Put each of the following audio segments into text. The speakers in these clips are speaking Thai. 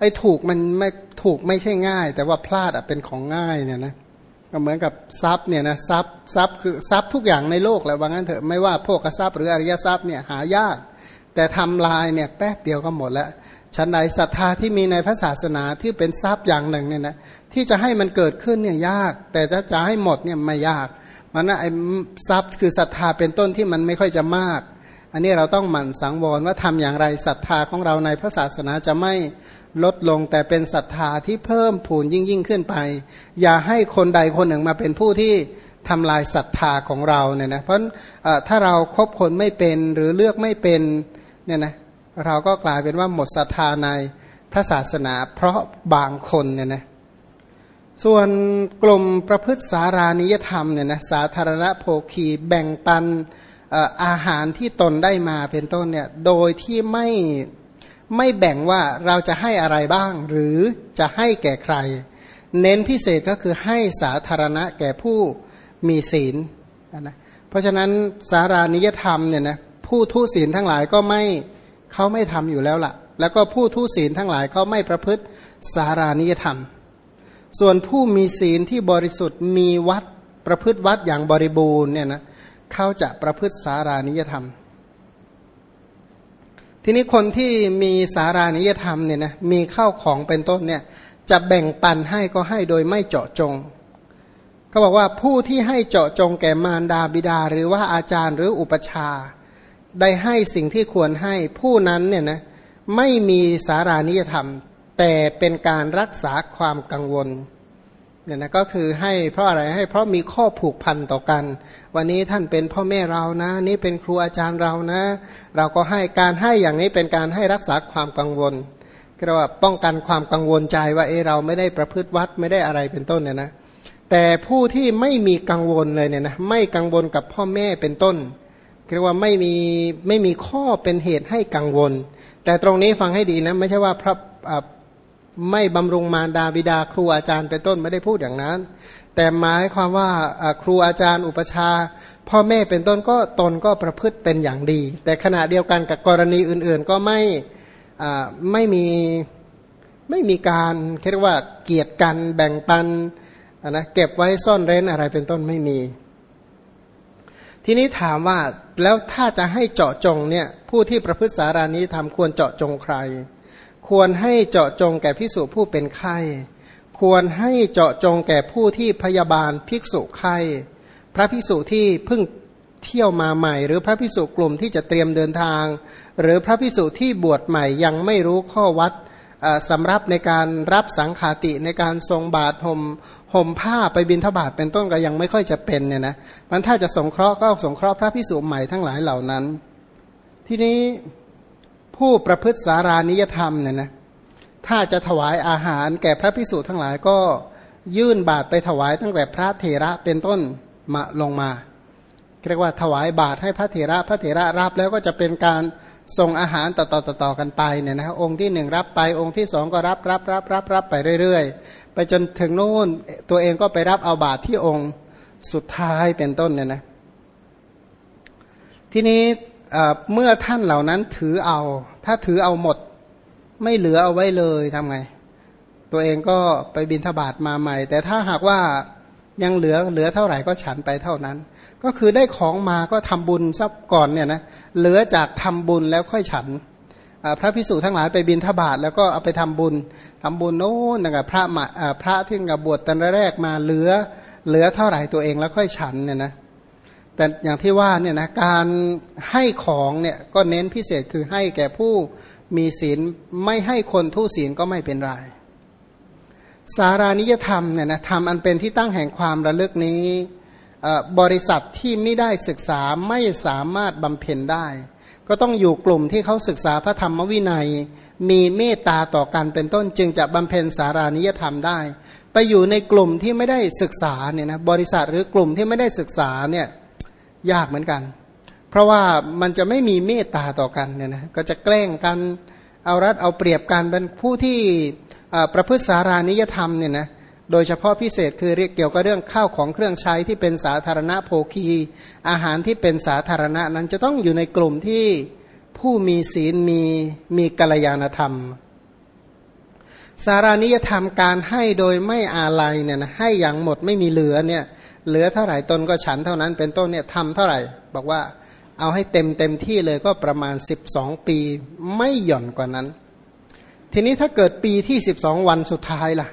ไอ้ถูกมันไม่ถูกไม่ใช่ง่าย แต่ว่าพลาดอะเป็นของง่ายเนี่ยนะก็เหมือนกับทรัพย์เนี่ยนะทรัพย์ทรัพย์คือทรัพย์ทุกอย่างในโลกแหละว่างั้นเถอะไม่ว่าพวกทรัพย์หรืออริยทรัพย์เนี่ยหายาก แต่ทำลายเนี่ยแป๊บเดียวก็หมดแล้วชั้นใดศรัทธาที่มีในพระศาสนาที่เป็นทรัพย์อย่างหนึ่งเนี่ยนะที่จะให้มันเกิดขึ้นเนี่ยยาก แต่ถ้าจะให้หมดเนี่ยไม่ยากมันนะไอ้ทรัพย์คือศรัทธาเป็นต้นที่มันไม่ค่อยจะมาก อันนี้เราต้องหมั่นสังวรว่าทำอย่างไรศรัทธาของเราในพระศาสนาจะไม่ลดลง แต่เป็นศรัทธาที่เพิ่มผูนยิ่งยิ่งขึ้นไป อย่าให้คนใดคนหนึ่งมาเป็นผู้ที่ทำลายศรัทธาของเราเนี่ยนะเพราะถ้าเราครบคนไม่เป็นหรือเลือกไม่เป็นเนี่ยนะเราก็กลายเป็นว่าหมดศรัทธาในพระศาสนา เพราะบางคนเนี่ยนะส่วนกลุ่มประพฤติสารานิยธรรมเนี่ยนะสาธารณโภคีแบ่งปัน อาหารที่ตนได้มาเป็นต้นเนี่ยโดยที่ไม่ไม่แบ่งว่าเราจะให้อะไรบ้าง หรือจะให้แก่ใคร เน้นพิเศษก็คือให้สาธารณะแก่ผู้มีศีลนะเพราะฉะนั้นสารานิยธรรมเนี่ยนะผู้ทุศีลทั้งหลายก็ไม่เขาไม่ทำอยู่แล้วละ่ะ แล้วก็ผู้ทุศีลทั้งหลายเขาไม่ประพฤติสารานิยธรรม ส่วนผู้มีศีลที่บริสุทธิ์มีวัดประพฤติวัดอย่างบริบูรณ์เนี่ยนะเเขาจะประพฤติสารานิยธรรม ทีนี้คนที่มีสารานิยธรรมเนี่ยนะมีข้าวของเป็นต้นเนี่ยจะแบ่งปันให้ก็ให้โดยไม่เจาะจงเขาบอกว่าผู้ที่ให้เจาะจงแก่มารดาบิดา หรือว่าอาจารย์หรืออุปชา ได้ให้สิ่งที่ควรให้ผู้นั้นเนี่ยนะไม่มีสารานิยธรรม แต่เป็นการรักษาความกังวล เนี่ยนะก็คือให้เพราะอะไรให้เพราะมีข้อผูกพันต่อกัน วันนี้ท่านเป็นพ่อแม่เรานะ นี่เป็นครูอาจารย์เรานะ เราก็ให้การให้อย่างนี้เป็นการให้รักษาความกังวลก็ว่าป้องกันความกังวลใจว่าเออเราไม่ได้ประพฤติวัดไม่ได้อะไรเป็นต้นเนี่ยนะ แต่ผู้ที่ไม่มีกังวลเลยเนี่ยนะไม่กังวลกับพ่อแม่เป็นต้นเรียกว่าไม่มีไม่มีข้อเป็นเหตุให้กังวล แต่ตรงนี้ฟังให้ดีนะ ไม่ใช่ว่าพระ ไม่บำรุงมารดาบิดาครูอาจารย์เป็นต้นไม่ได้พูดอย่างนั้น แต่หมายความว่าครูอาจารย์อุปชา พ่อแม่เป็นต้นก็ตนก็ประพฤติเป็นอย่างดี แต่ขณะเดียวกันกับกรณีอื่นๆ ก็ไม่ไม่มีไม่มีการเรียกว่าเกียรติกันแบ่งปันนะเก็บไว้ซ่อนเร้นอะไรเป็นต้นไม่มี ทีนี้ถามว่าแล้วถ้าจะให้เจาะจงเนี่ยผู้ที่ประพฤติสารานี้ทำควรเจาะจงใคร ควรให้เจาะจงแก่ภิกษุผู้เป็นไข้ควรให้เจาะจงแก่ผู้ที่พยาบาลภิกษุไข้พระภิกษุที่เพิ่งเที่ยวมาใหม่ หรือพระภิกษุกลุ่มที่จะเตรียมเดินทาง หรือพระภิกษุที่บวชใหม่ยังไม่รู้ข้อวัดสำรับในการรับสังขาติในการทรงบาทห่มห่มผ้าไปบินทบาทเป็นต้นก็ยังไม่ค่อยจะเป็นเนี่ยนะมันถ้าจะสงเคราะห์ก็สงเคราะห์พระภิกษุใหม่ทั้งหลายเหล่านั้น ทีนี้ ผู้ประพฤติสารานิยธรรมเนี่ยนะถ้าจะถวายอาหารแก่พระพิสุทั้งหลายก็ยื่นบาตรไปถวายตั้งแต่พระเถระเป็นต้นมาลงมาเรียกว่าถวายบาตรให้พระเถระพระเถระรับแล้วก็จะเป็นการส่งอาหารต่อๆต่อๆกันไปเนี่ยนะองค์ที่หนึ่งรับไปองค์ที่สองก็รับรับรับรับรับไปเรื่อยๆ ไปจนถึงโน่นตัวเองก็ไปรับเอาบาตรที่องค์สุดท้ายเป็นต้นเนี่ยนะทีนี้ เมื่อท่านเหล่านั้นถือเอา ถ้าถือเอาหมด ไม่เหลือเอาไว้เลยทำไง ตัวเองก็ไปบินทบาทมาใหม่ แต่ถ้าหากว่ายังเหลือเหลือเท่าไหร่ก็ฉันไปเท่านั้น ก็คือได้ของมาก็ทำบุญซับก่อนเนี่ยนะเหลือจากทำบุญแล้วค่อยฉันพระพิสุทั้งหลายไปบินทบาทแล้วก็เอาไปทำบุญทำบุญโน้นนะครับพระมาพระที่กับบวชตอนแรกมาเหลือ เหลือเท่าไหร่ตัวเองแล้วค่อยฉันเนี่ยนะ แต่อย่างที่ว่าเนี่ยนะการให้ของเนี่ยก็เน้นพิเศษคือให้แก่ผู้มีศีลไม่ให้คนทุศีลก็ไม่เป็นไรสารานิยธรรมเนี่ยนะธรรมอันเป็นที่ตั้งแห่งความระลึกนี้บริษัทที่ไม่ได้ศึกษาไม่สามารถบำเพ็ญได้ ก็ต้องอยู่กลุ่มที่เขาศึกษาพระธรรมวินัย มีเมตตาต่อกันเป็นต้นจึงจะบำเพ็ญสารานิยธรรมได้ ไปอยู่ในกลุ่มที่ไม่ได้ศึกษาเนี่ยนะบริษัทหรือกลุ่มที่ไม่ได้ศึกษาเนี่ย ยากเหมือนกัน เพราะว่ามันจะไม่มีเมตตาต่อกันเนี่ยนะก็จะแกล้งกันเอารัดเอาเปรียบกันเป็นผู้ที่ประพฤติสารานิยธรรมเนี่ยนะโดยเฉพาะพิเศษคือเรียกเกี่ยวกับเรื่องข้าวของเครื่องใช้ที่เป็นสาธารณะโภคี อาหารที่เป็นสาธารณะนั้นจะต้องอยู่ในกลุ่มที่ผู้มีศีลมีมีกัลยาณธรรม สารานิยธรรมการให้โดยไม่อาลัยเนี่ยนะให้อย่างหมดไม่มีเหลือเนี่ย เหลือเท่าไหร่ตนก็ฉันเท่านั้นเป็นต้นเนี่ยทำเท่าไหร่ บอกว่าเอาให้เต็มเต็มที่เลยก็ประมาณ 12 ปีไม่หย่อนกว่านั้น ทีนี้ถ้าเกิดปีที่ 12 วันสุดท้ายล่ะ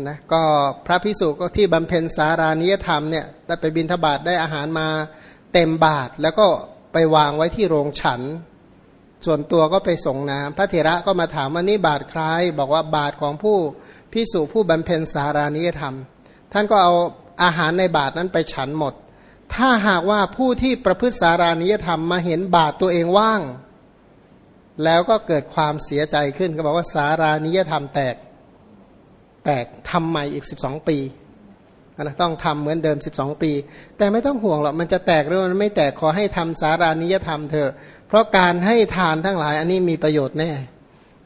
นะก็พระพิสุก็ที่บำเพ็ญสารานิยธรรมเนี่ยได้ไปบินทบาทได้อาหารมาเต็มบาทแล้วก็ไปวางไว้ที่โรงฉัน ส่วนตัวก็ไปส่งน้ำพระเถระก็มาถามว่านี่บาทใคร บอกว่าบาทของผู้พิสุผู้บำเพ็ญสารานิยธรรม ท่านก็เอา อาหารในบาทนั้นไปฉันหมด ถ้าหากว่าผู้ที่ประพฤติสารานิยธรรมมาเห็นบาทตัวเองว่าง แล้วก็เกิดความเสียใจขึ้นก็บอกว่าสารานิยธรรมแตก แตกทำใหม่อีก12ปีนะต้องทำเหมือนเดิม 12 ปี แต่ไม่ต้องห่วงหรอกมันจะแตกหรือมันไม่แตกขอให้ทำสารานิยธรรมเถอะเพราะการให้ทานทั้งหลายอันนี้มีประโยชน์แน่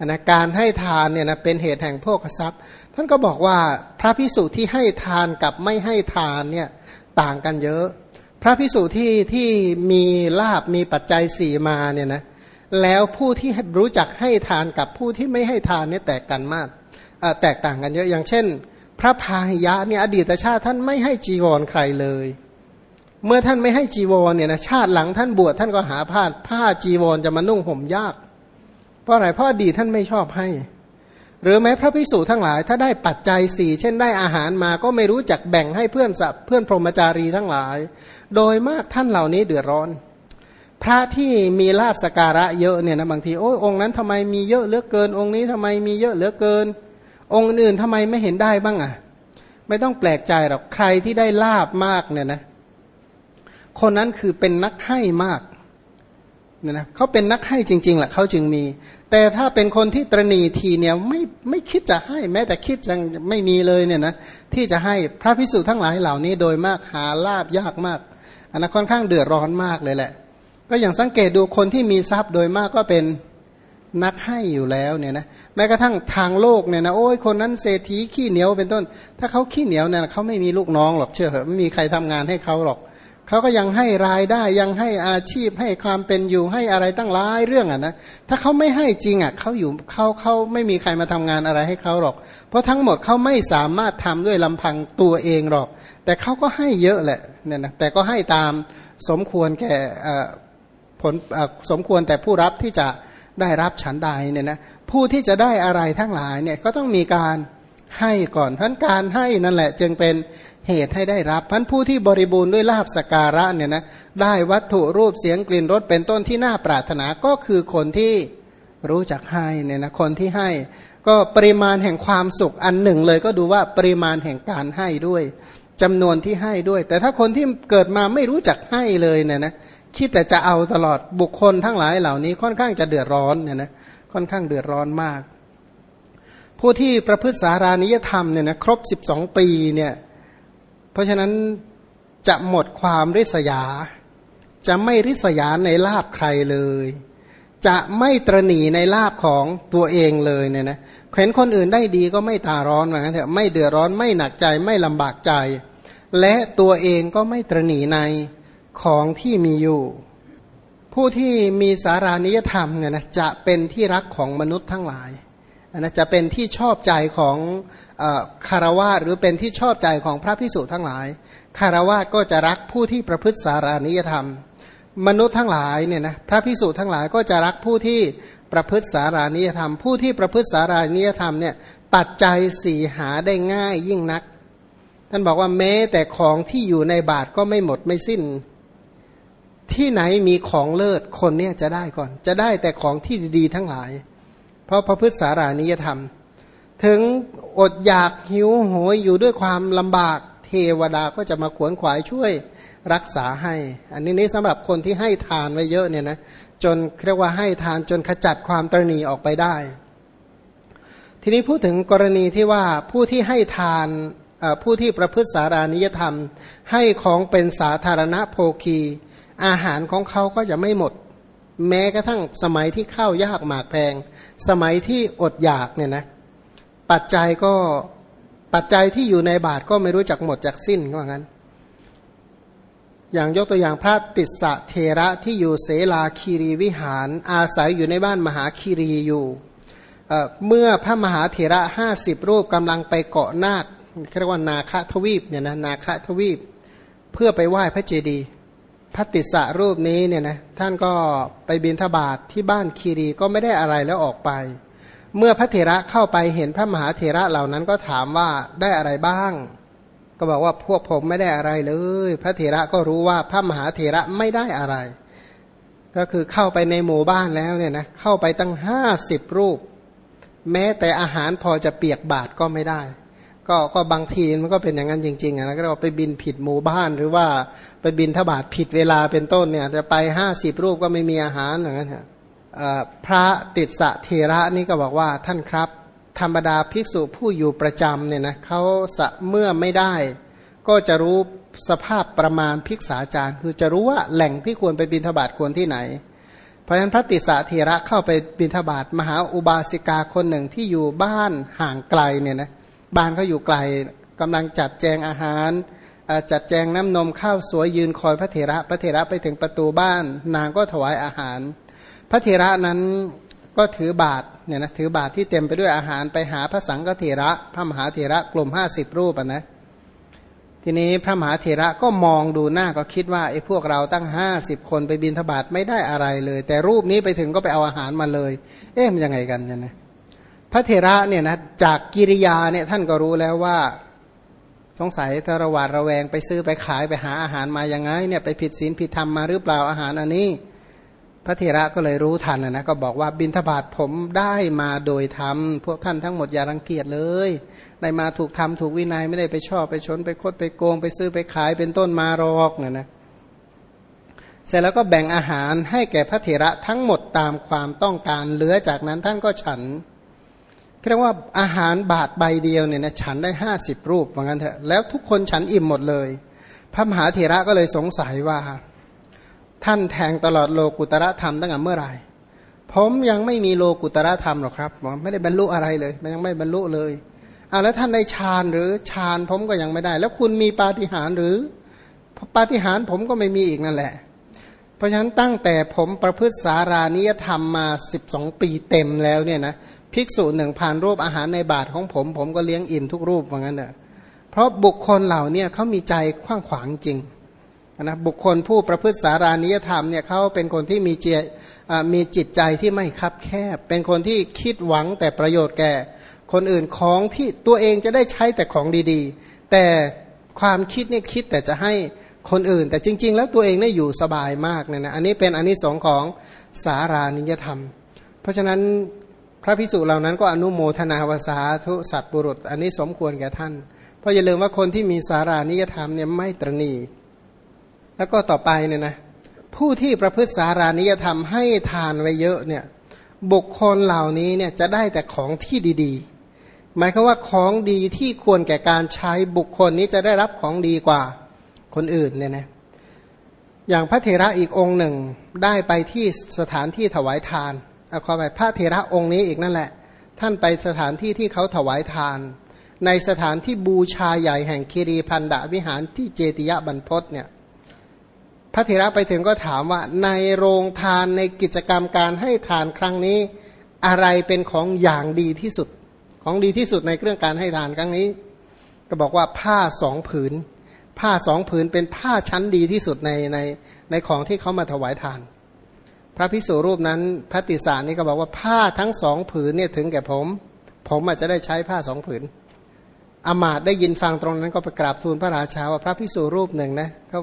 นะการให้ทานเนี่ยนะเป็นเหตุแห่งโภคทรัพย์ ท่านก็บอกว่าพระพิสุที่ให้ทานกับไม่ให้ทานเนี่ยต่างกันเยอะ พระพิสุที่ที่มีลาบมีปัจจัยสี่มาเนี่ยนะแล้วผู้ที่รู้จักให้ทานกับผู้ที่ไม่ให้ทานเนี่ยแตกกันมากแตกต่างกันเยอะอย่างเช่น พระพาหิยะเนี่ยอดีตชาติท่านไม่ให้จีวรใครเลย เมื่อท่านไม่ให้จีวรเนี่ยนะชาติหลังท่านบวชท่านก็หาผ้าผ้าจีวรจะมานุ่งห่มยาก เพราะอะไรเพราะอดีตท่านไม่ชอบให้ หรือแม้พระพิสุทั้งหลาย ถ้าได้ปัจจัยสี่เช่นได้อาหารมาก็ไม่รู้จักแบ่งให้เพื่อนสับเพื่อนพรหมจารีทั้งหลาย โดยมากท่านเหล่านี้เดือดร้อน พระที่มีลาบสการะเยอะเนี่ยนะบางทีโอ้ยองค์นั้นทำไมมีเยอะเหลือเกิน องค์นี้ทำไมมีเยอะเหลือเกิน องค์อื่นทำไมไม่เห็นได้บ้างอะ ไม่ต้องแปลกใจหรอกใครที่ได้ลาบมากเนี่ยนะ คนนั้นคือเป็นนักให้มาก เนี่ยนะเขาเป็นนักให้จริงๆแหละเขาจึงมี แต่ถ้าเป็นคนที่ตรณีทีเนี่ยไม่ไม่คิดจะให้แม้แต่คิดยังไม่มีเลยเนี่ยนะที่จะให้พระพิสุทั้งหลายเหล่านี้โดยมากหาลาบยากมากอันนั้นค่อนข้างเดือดร้อนมากเลยแหละ ก็อย่างสังเกตดูคนที่มีทรัพย์โดยมากก็เป็นนักให้อยู่แล้วเนี่ยนะแม้กระทั่งทางโลกเนี่ยนะโอ้ยคนนั้นเศรษฐีขี้เหนียวเป็นต้น ถ้าเขาขี้เหนียวเนี่ยเขาไม่มีลูกน้องหรอกเชื่อเหอะไม่มีใครทำงานให้เขาหรอกเขาก็ยังให้รายได้ยังให้อาชีพให้ความเป็นอยู่ให้อะไรตั้งหลายเรื่องอะนะถ้าเขาไม่ให้จริงอะเขาอยู่เขาเขาไม่มีใครมาทำงานอะไรให้เขาหรอก เพราะทั้งหมดเขาไม่สามารถทำด้วยลำพังตัวเองหรอก แต่เขาก็ให้เยอะแหละเนี่ยนะแต่ก็ให้ตามสมควรแก่ผลสมควรแต่ผู้รับที่จะได้รับฉันใดเนี่ยนะผู้ที่จะได้อะไรทั้งหลายเนี่ยก็ต้องมีการ ให้ก่อนพันการให้นั่นแหละ จึงเป็นเหตุให้ได้รับพันผู้ที่บริบูรณ์ด้วยลาบสการะเนี่ยนะได้วัตถุรูปเสียงกลิ่นรสเป็นต้นที่น่าปรารถนาก็คือคนที่รู้จักให้เนี่ยนะคนที่ให้ ก็ปริมาณแห่งความสุขอันหนึ่งเลยก็ดูว่าปริมาณแห่งการให้ด้วยจำนวนที่ให้ด้วย แต่ถ้าคนที่เกิดมาไม่รู้จักให้เลยเนี่ยนะคิดแต่จะเอาตลอดบุคคลทั้งหลายเหล่านี้ค่อนข้างจะเดือดร้อนเนี่ยนะค่อนข้างเดือดร้อนมาก ผู้ที่ประพฤติสารานิยธรรมเนี่ยนะครบสิบสองปีเนี่ยเพราะฉะนั้นจะหมดความริษยา จะไม่ริษยาในลาบใครเลย จะไม่ตรณีในลาบของตัวเองเลยเนี่ยนะเห็นคนอื่นได้ดีก็ไม่ตาร้อนเหมือนกันเถอะไม่เดือดร้อนไม่หนักใจไม่ลำบากใจ และตัวเองก็ไม่ตรณีในของที่มีอยู่ ผู้ที่มีสารานิยธรรมเนี่ยนะจะเป็นที่รักของมนุษย์ทั้งหลาย นะจะเป็นที่ชอบใจของคารวะหรือเป็นที่ชอบใจของพระพิสุทั้งหลาย คารวะก็จะรักผู้ที่ประพฤติสารานิยธรรม มนุษย์ทั้งหลายเนี่ยนะพระพิสุทั้งหลายก็จะรักผู้ที่ประพฤติสารานิยธรรม ผู้ที่ประพฤติสารานิยธรรมเนี่ยปัจจัยสี่หาได้ง่ายยิ่งนัก ท่านบอกว่าแม้แต่ของที่อยู่ในบาทก็ไม่หมดไม่สิ้น ที่ไหนมีของเลิศคนเนี่ยจะได้ก่อน จะได้แต่ของที่ดีๆทั้งหลาย เพราะพระพุทธสารานิยธรรม ถึงอดอยากหิวโหยอยู่ด้วยความลำบากเทวดาก็จะมาขวนขวายช่วยรักษาให้ อันนี้นี่สำหรับคนที่ให้ทานไว้เยอะเนี่ยนะจนเรียกว่าให้ทานจนขจัดความตรณีออกไปได้ ทีนี้พูดถึงกรณีที่ว่าผู้ที่ให้ทานผู้ที่ประพฤติสารานิยธรรม ให้ของเป็นสาธารณโภคี อาหารของเขาก็จะไม่หมด แม้กระทั่งสมัยที่ข้าวยากหมากแพง สมัยที่อดอยากเนี่ยนะปัจจัยก็ปัจจัยที่อยู่ในบาทก็ไม่รู้จักหมดจากสิ้นก็ว่างั้น อย่างยกตัวอย่างพระติสสะเทระที่อยู่เสลาคีรีวิหาร อาศัยอยู่ในบ้านมหาคีรีอยู่เเมื่อพระมหาเถระห้าสิบรูปกำลังไปเกาะนาคเรียกว่านาคทวีปเนี่ยนะนาคทวีป เพื่อไปไหว้พระเจดีย์ พระติสสะรูปนี้เนี่ยนะท่านก็ไปบินทบาทที่บ้านคีรีก็ไม่ได้อะไรแล้วออกไป เมื่อพระเถระเข้าไปเห็นพระมหาเถระเหล่านั้นก็ถามว่าได้อะไรบ้าง ก็บอกว่าพวกผมไม่ได้อะไรเลย พระเถระก็รู้ว่าพระมหาเถระไม่ได้อะไร ก็คือเข้าไปในหมู่บ้านแล้วเนี่ยนะเข้าไปตั้งห้าสิบรูป แม้แต่อาหารพอจะเปียกบาทก็ไม่ได้ ก็ก็บางทีมันก็เป็นอย่างนั้นจริงๆนะก็เราไปบินผิดหมู่บ้านหรือว่าไปบินทบาทผิดเวลาเป็นต้นเนี่ยจะไปห้าสิบรูปก็ไม่มีอาหารอย่างนั้นพระติสะเทระนี่ก็บอกว่าท่านครับ ธรรมดาภิกษุผู้อยู่ประจำเนี่ยนะเขาเมื่อไม่ได้ ก็จะรู้สภาพประมาณภิกษาจารย์คือจะรู้ว่าแหล่งที่ควรไปบินทบาทควรที่ไหน เพราะฉะนั้นพระติสะเทระเข้าไปบินทบาทมหาอุบาสิกาคนหนึ่งที่อยู่บ้านห่างไกลเนี่ยนะ บ้านเขาอยู่ไกลกำลังจัดแจงอาหาร จัดแจงน้ำนมข้าวสวยยืนคอยพระเถระ พระเถระไปถึงประตูบ้าน นางก็ถวายอาหาร พระเถระนั้นก็ถือบาตรเนี่ยนะถือบาตรที่เต็มไปด้วยอาหารไปหาพระสังฆเถระพระมหาเถระกลุ่มห้าสิบรูปนะทีนี้พระมหาเถระก็มองดูหน้าก็คิดว่าไอ้พวกเราตั้งห้าสิบคนไปบินทบาทไม่ได้อะไรเลย แต่รูปนี้ไปถึงก็ไปเอาอาหารมาเลย เอ๊ะมันยังไงกันเนี่ยนะ พระเถระเนี่ยนะจากกิริยาเนี่ยท่านก็รู้แล้วว่า สงสัยถ้าระหวาดระแวงไปซื้อไปขายไปหาอาหารมายังไงเนี่ยไปผิดศีลผิดธรรมมาหรือเปล่าอาหารอันนี้ พระเถระก็เลยรู้ทันนะก็บอกว่าบินทบาทผมได้มาโดยธรรมพวกท่านทั้งหมดอย่ารังเกียจเลยได้มาถูกทำถูกวินัยไม่ได้ไปชอบไปชนไปคดไปโกง ไปซื้อไปขายเป็นต้นมารอกเนี่ยนะเสร็จแล้วก็แบ่งอาหารให้แก่พระเถระทั้งหมดตามความต้องการเหลือจากนั้นท่านก็ฉัน เรียกว่าอาหารบาทใบเดียวเนี่ยนะฉันได้ห้าสิบรูปว่างั้นเถอะแล้วทุกคนฉันอิ่มหมดเลย พระมหาเถระก็เลยสงสัยว่า ท่านแทงตลอดโลกุตระธรรมตั้งแต่เมื่อไหร่ผมยังไม่มีโลกุตระธรรมหรอกครับไม่ได้บรรลุอะไรเลย มันยังไม่บรรลุเลยเอาแล้วท่านได้ฌานหรือฌานผมก็ยังไม่ได้ แล้วคุณมีปาฏิหาริย์หรือปาฏิหาริย์ผมก็ไม่มีอีกนั่นแหละ เพราะฉะนั้นตั้งแต่ผมประพฤติสารานิยธรรมมาสิบสองปีเต็มแล้วเนี่ยนะ ภิกษุหนึ่งผ่านรูปอาหารในบาทของผม ผมก็เลี้ยงอิ่มทุกรูปว่างั้นเนอะเพราะบุคคลเหล่านี้เขามีใจขว้างขวางจริงนะบุคคลผู้ประพฤติสารานิยธรรมเนี่ยเขาเป็นคนที่มีเจมีจิตใจที่ไม่คับแคบ เป็นคนที่คิดหวังแต่ประโยชน์แก่ คนอื่นของที่ตัวเองจะได้ใช้แต่ของดีๆ แต่ความคิดเนี่ยคิดแต่จะให้คนอื่น แต่จริง ๆ แล้วตัวเองได้อยู่สบายมากเนี่ยนะอันนี้เป็นอันนี้สองของสารานิยธรรม เพราะฉะนั้น ระพิสุเหล่านั้นก็อนุโมทนาวสาทุสัตบุรุษ อันนี้สมควรแก่ท่าน เพราะอย่าลืมว่าคนที่มีสารานิยธรรมเนี่ยไม่ตรณี แล้วก็ต่อไปเนี่ยนะผู้ที่ประพฤติสารานิยธรรมให้ทานไว้เยอะเนี่ยบุคคลเหล่านี้เนี่ยจะได้แต่ของที่ดีๆ หมายคือว่าของดีที่ควรแก่การใช้บุคคลนี้จะได้รับของดีกว่าคนอื่นเนี่ยนะอย่างพระเถระอีกองค์หนึ่งได้ไปที่สถานที่ถวายทาน เอาขอไปพระเถระองค์นี้อีกนั่นแหละ ท่านไปสถานที่ที่เขาถวายทาน ในสถานที่บูชาใหญ่แห่งคิรีพันดาวิหารที่เจติยะบรรพศเนี่ยพระเถระไปถึงก็ถามว่าในโรงทานในกิจกรรมการให้ทานครั้งนี้อะไรเป็นของอย่างดีที่สุด ของดีที่สุดในเครื่องการให้ทานครั้งนี้ ก็บอกว่าผ้าสองผืน ผ้าสองผืนเป็นผ้าชั้นดีที่สุดในในในของที่เขามาถวายทาน พระพิสุรูปนั้นพระติสานี่ก็บอกว่าผ้าทั้งสองผืนเนี่ยถึงแก่ผม ผมอาจจะได้ใช้ผ้าสองผืนอามาตได้ยินฟังตรงนั้นก็ไปกราบทูลพระราชาว่าพระพิสุรูปหนึ่งนะเขา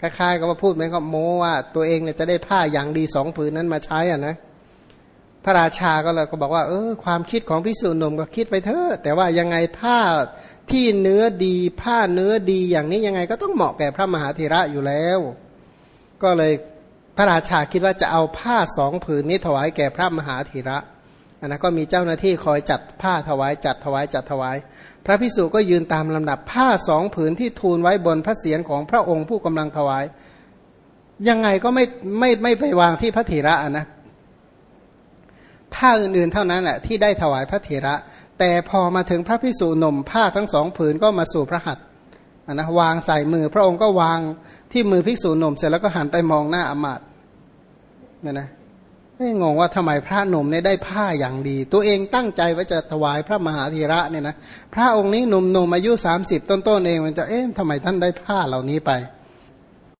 คล้ายๆกับว่าพูดเหมือนกับโมว่าตัวเองเนี่ยจะได้ผ้าอย่างดีสองผืนนั้นมาใช้อะนะพระราชาก็เลยก็บอกว่าเออความคิดของพิสุนมก็คิดไปเถอะแต่ว่ายังไงผ้าที่เนื้อดีผ้าเนื้อดีอย่างนี้ยังไงก็ต้องเหมาะแก่พระมหาธีระอยู่แล้ว ก็เลย พระราชาคิดว่าจะเอาผ้าสองผืนนี้ถวายแก่พระมหาธีระอันนั้นก็มีเจ้าหน้าที่คอยจัดผ้าถวายจัดถวายจัดถวาย พระพิสุก็ยืนตามลำดับผ้าสองผืนที่ทูลไว้บนพระเศียรของพระองค์ผู้กำลังถวาย ยังไงก็ไม่ไม่ไม่ไปวางที่พระธีระนะผ้าอื่นๆเท่านั้นแหละที่ได้ถวายพระธีระ แต่พอมาถึงพระพิสุหนุ่มผ้าทั้งสองผืนก็มาสู่พระหัตถ์นะวางใส่มือพระองค์ก็วาง ที่มือภิกษุหนุ่มเสร็จแล้วก็หันไปมองหน้าอมาตเนี่ยนะไม่งงว่าทำไมพระหนุ่มเนี่ยได้ผ้าอย่างดี ตัวเองตั้งใจว่าจะถวายพระมหาธีระเนี่ยนะพระองค์นี้หนุ่มๆอายุ30ต้นๆเองมันจะเอ๊ะทำไมท่านได้ผ้าเหล่านี้ไป